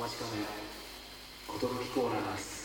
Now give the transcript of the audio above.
待ちかね寿コーナーです。